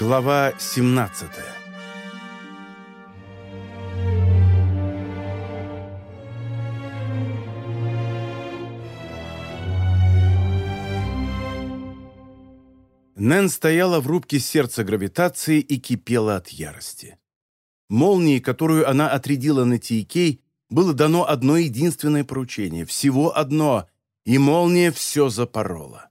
Глава 17 Нэн стояла в рубке сердца гравитации и кипела от ярости. Молнии, которую она отрядила на Тейкей, было дано одно единственное поручение, всего одно, и молния все запорола.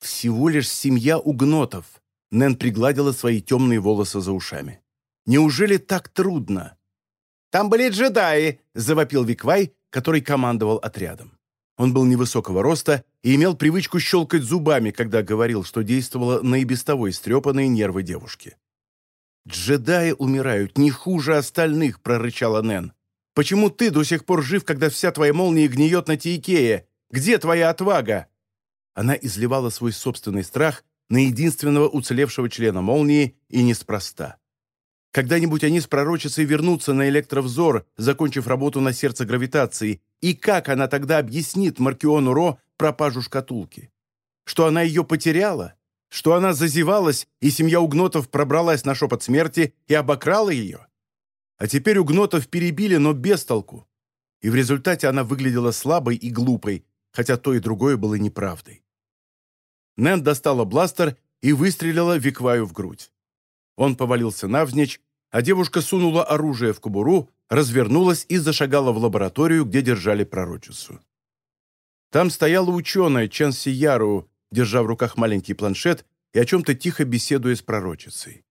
Всего лишь семья угнотов. Нэн пригладила свои темные волосы за ушами. Неужели так трудно? «Там были джедаи!» – завопил Виквай, который командовал отрядом. Он был невысокого роста и имел привычку щелкать зубами, когда говорил, что действовало на и без того истрепанные нервы девушки. «Джедаи умирают не хуже остальных», – прорычала Нэн. «Почему ты до сих пор жив, когда вся твоя молния гниет на Тиикее? Где твоя отвага?» Она изливала свой собственный страх на единственного уцелевшего члена молнии и неспроста. Когда-нибудь они с пророчицей вернутся на электровзор, закончив работу на сердце гравитации, и как она тогда объяснит Маркиону Ро пропажу шкатулки? Что она ее потеряла? Что она зазевалась, и семья Угнотов пробралась на шепот смерти и обокрала ее? А теперь Угнотов перебили, но без толку. И в результате она выглядела слабой и глупой, хотя то и другое было неправдой. Нэн достала бластер и выстрелила Викваю в грудь. Он повалился навзничь, а девушка сунула оружие в кобуру, развернулась и зашагала в лабораторию, где держали пророчицу. Там стояла ученая Чен Сияру, держа в руках маленький планшет и о чем-то тихо беседуя с пророчицей.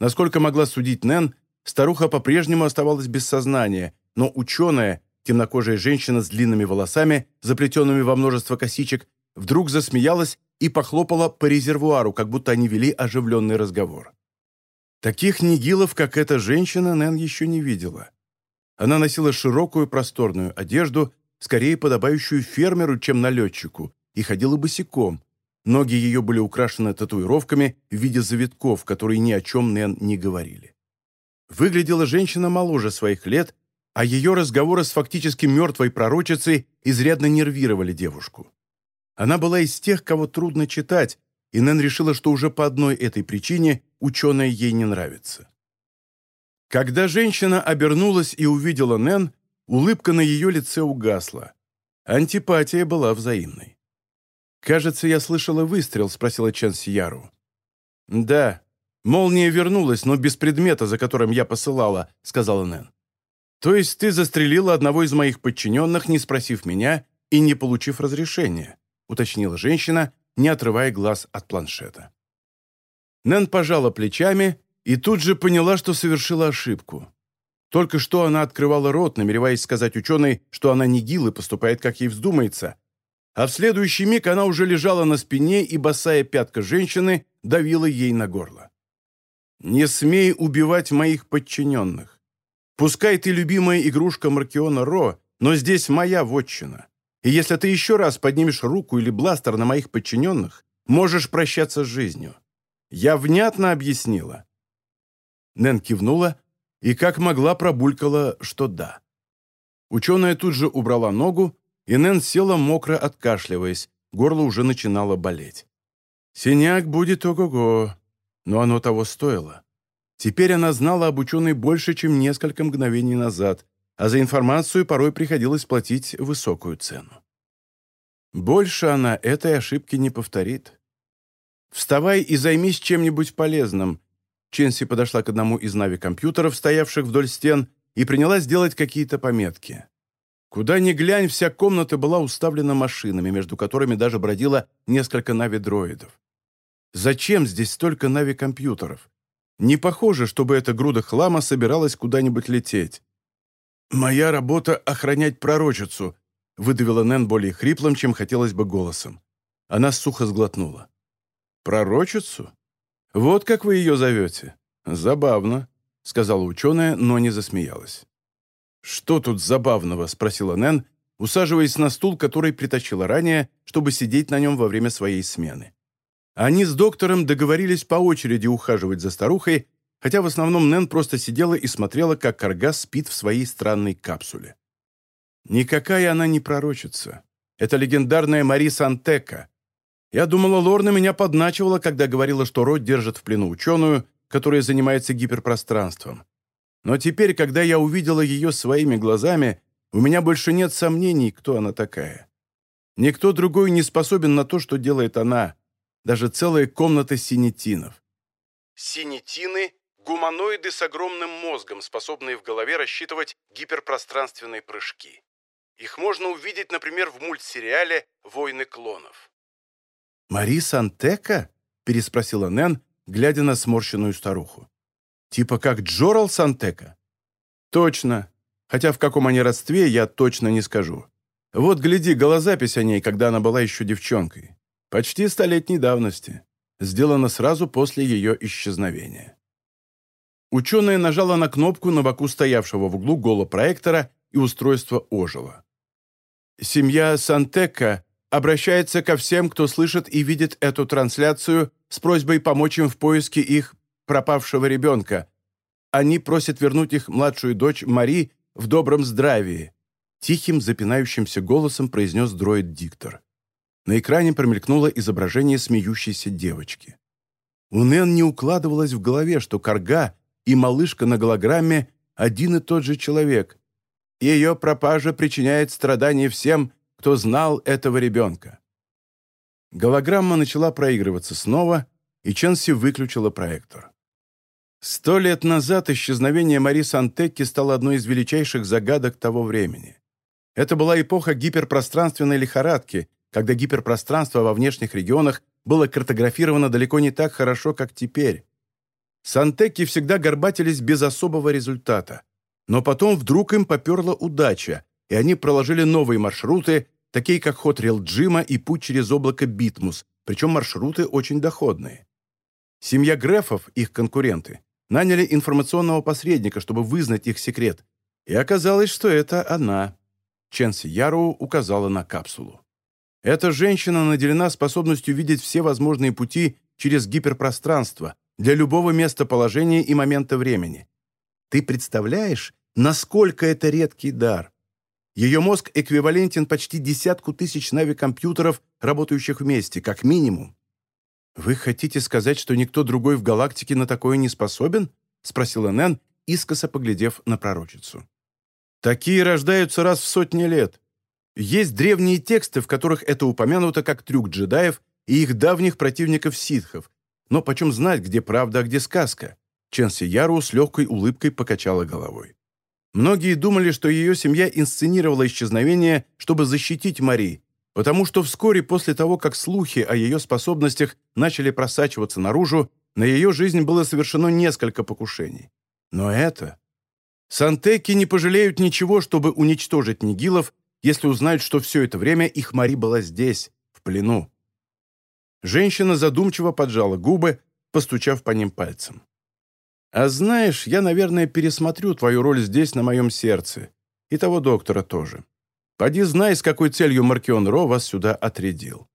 Насколько могла судить Нэн, старуха по-прежнему оставалась без сознания, но ученая, темнокожая женщина с длинными волосами, заплетенными во множество косичек, вдруг засмеялась и похлопала по резервуару, как будто они вели оживленный разговор. Таких нигилов, как эта женщина, Нэн еще не видела. Она носила широкую просторную одежду, скорее подобающую фермеру, чем налетчику, и ходила босиком. Ноги ее были украшены татуировками в виде завитков, которые ни о чем Нэн не говорили. Выглядела женщина моложе своих лет, а ее разговоры с фактически мертвой пророчицей изрядно нервировали девушку. Она была из тех, кого трудно читать, и Нэн решила, что уже по одной этой причине ученая ей не нравится. Когда женщина обернулась и увидела Нэн, улыбка на ее лице угасла. Антипатия была взаимной. «Кажется, я слышала выстрел», — спросила Чен Сияру. «Да, молния вернулась, но без предмета, за которым я посылала», — сказала Нэн. «То есть ты застрелила одного из моих подчиненных, не спросив меня и не получив разрешения?» — уточнила женщина, не отрывая глаз от планшета. Нэн пожала плечами и тут же поняла, что совершила ошибку. Только что она открывала рот, намереваясь сказать ученой, что она не гил и поступает, как ей вздумается. А в следующий миг она уже лежала на спине, и босая пятка женщины давила ей на горло. «Не смей убивать моих подчиненных. Пускай ты любимая игрушка Маркиона Ро, но здесь моя вотчина. И если ты еще раз поднимешь руку или бластер на моих подчиненных, можешь прощаться с жизнью. Я внятно объяснила». Нэн кивнула и как могла пробулькала, что да. Ученая тут же убрала ногу, и Нэн села мокро откашливаясь, горло уже начинало болеть. Синяк будет ого-го, но оно того стоило. Теперь она знала об ученой больше, чем несколько мгновений назад, а за информацию порой приходилось платить высокую цену. Больше она этой ошибки не повторит. «Вставай и займись чем-нибудь полезным». Ченси подошла к одному из нави-компьютеров, стоявших вдоль стен, и принялась делать какие-то пометки. Куда ни глянь, вся комната была уставлена машинами, между которыми даже бродило несколько нави-дроидов. Зачем здесь столько нави-компьютеров? Не похоже, чтобы эта груда хлама собиралась куда-нибудь лететь. «Моя работа — охранять пророчицу», — выдавила Нэн более хриплым, чем хотелось бы голосом. Она сухо сглотнула. «Пророчицу? Вот как вы ее зовете? Забавно», — сказала ученая, но не засмеялась. «Что тут забавного?» — спросила Нэн, усаживаясь на стул, который притащила ранее, чтобы сидеть на нем во время своей смены. Они с доктором договорились по очереди ухаживать за старухой, хотя в основном Нэн просто сидела и смотрела, как Каргас спит в своей странной капсуле. Никакая она не пророчица. Это легендарная Мари Сантека. Я думала, Лорна меня подначивала, когда говорила, что Род держит в плену ученую, которая занимается гиперпространством. Но теперь, когда я увидела ее своими глазами, у меня больше нет сомнений, кто она такая. Никто другой не способен на то, что делает она. Даже целая комната синетинов. Синетины – гуманоиды с огромным мозгом, способные в голове рассчитывать гиперпространственные прыжки. Их можно увидеть, например, в мультсериале «Войны клонов». «Мари Сантека?» – переспросила Нэн, глядя на сморщенную старуху. «Типа как Джорал Сантека?» «Точно. Хотя в каком они родстве, я точно не скажу. Вот, гляди, голозапись о ней, когда она была еще девчонкой. Почти столетней давности. Сделана сразу после ее исчезновения». Ученая нажала на кнопку на боку стоявшего в углу голопроектора, и устройство ожило. Семья Сантека обращается ко всем, кто слышит и видит эту трансляцию с просьбой помочь им в поиске их пропавшего ребенка. Они просят вернуть их младшую дочь Мари в добром здравии. Тихим, запинающимся голосом произнес дроид-диктор. На экране промелькнуло изображение смеющейся девочки. У Нэн не укладывалось в голове, что Карга и малышка на голограмме один и тот же человек, ее пропажа причиняет страдания всем, кто знал этого ребенка. Голограмма начала проигрываться снова, и Ченси выключила проектор. Сто лет назад исчезновение Мари Сантекки стало одной из величайших загадок того времени. Это была эпоха гиперпространственной лихорадки, когда гиперпространство во внешних регионах было картографировано далеко не так хорошо, как теперь. Сантекки всегда горбатились без особого результата. Но потом вдруг им поперла удача, и они проложили новые маршруты, такие как ход Релджима и путь через облако Битмус, причем маршруты очень доходные. Семья Грефов, их конкуренты, наняли информационного посредника, чтобы вызнать их секрет, и оказалось, что это она. Ченси Яроу указала на капсулу. Эта женщина наделена способностью видеть все возможные пути через гиперпространство для любого местоположения и момента времени. Ты представляешь, насколько это редкий дар? Ее мозг эквивалентен почти десятку тысяч нави-компьютеров, работающих вместе, как минимум. «Вы хотите сказать, что никто другой в галактике на такое не способен?» — спросила Нэн, искоса поглядев на пророчицу. «Такие рождаются раз в сотни лет. Есть древние тексты, в которых это упомянуто как трюк джедаев и их давних противников ситхов, но почем знать, где правда, а где сказка?» Ченси Яру с легкой улыбкой покачала головой. Многие думали, что ее семья инсценировала исчезновение, чтобы защитить Мари, потому что вскоре после того, как слухи о ее способностях начали просачиваться наружу, на ее жизнь было совершено несколько покушений. Но это... Сантеки не пожалеют ничего, чтобы уничтожить Нигилов, если узнают, что все это время их Мари была здесь, в плену. Женщина задумчиво поджала губы, постучав по ним пальцем. А знаешь, я, наверное, пересмотрю твою роль здесь на моем сердце. И того доктора тоже. Поди знай, с какой целью Маркион Ро вас сюда отрядил».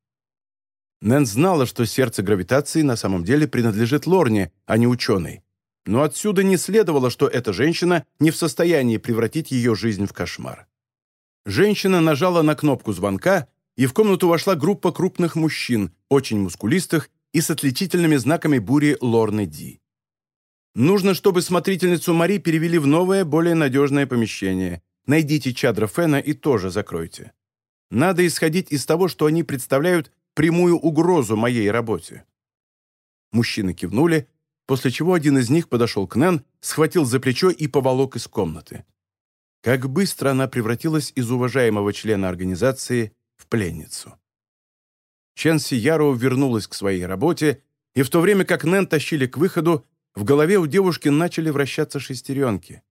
Нэн знала, что сердце гравитации на самом деле принадлежит Лорне, а не ученой. Но отсюда не следовало, что эта женщина не в состоянии превратить ее жизнь в кошмар. Женщина нажала на кнопку звонка, и в комнату вошла группа крупных мужчин, очень мускулистых и с отличительными знаками бури Лорны Ди. Нужно, чтобы смотрительницу Мари перевели в новое, более надежное помещение. Найдите чадра Фена и тоже закройте. Надо исходить из того, что они представляют прямую угрозу моей работе». Мужчины кивнули, после чего один из них подошел к Нэн, схватил за плечо и поволок из комнаты. Как быстро она превратилась из уважаемого члена организации в пленницу. Чен Сияроу вернулась к своей работе, и в то время как Нэн тащили к выходу, в голове у девушки начали вращаться шестеренки.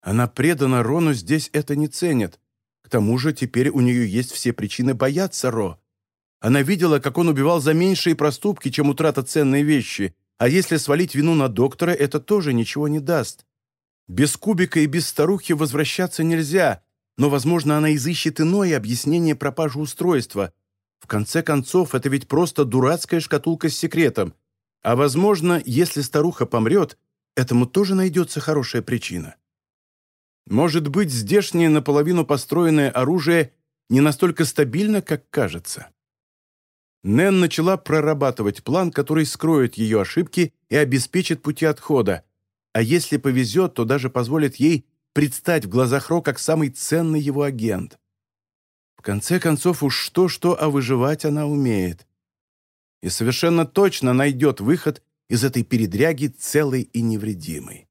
Она предана Рону, здесь это не ценит. К тому же теперь у нее есть все причины бояться Ро. Она видела, как он убивал за меньшие проступки, чем утрата ценной вещи, а если свалить вину на доктора, это тоже ничего не даст. Без кубика и без старухи возвращаться нельзя, но, возможно, она изыщет иное объяснение пропажи устройства. В конце концов, это ведь просто дурацкая шкатулка с секретом, а возможно, если старуха помрет, этому тоже найдется хорошая причина. Может быть, здешнее наполовину построенное оружие не настолько стабильно, как кажется. Нэн начала прорабатывать план, который скроет ее ошибки и обеспечит пути отхода, а если повезет, то даже позволит ей предстать в глазах Ро как самый ценный его агент. В конце концов, уж что-что, а выживать она умеет. И совершенно точно найдет выход из этой передряги целой и невредимой.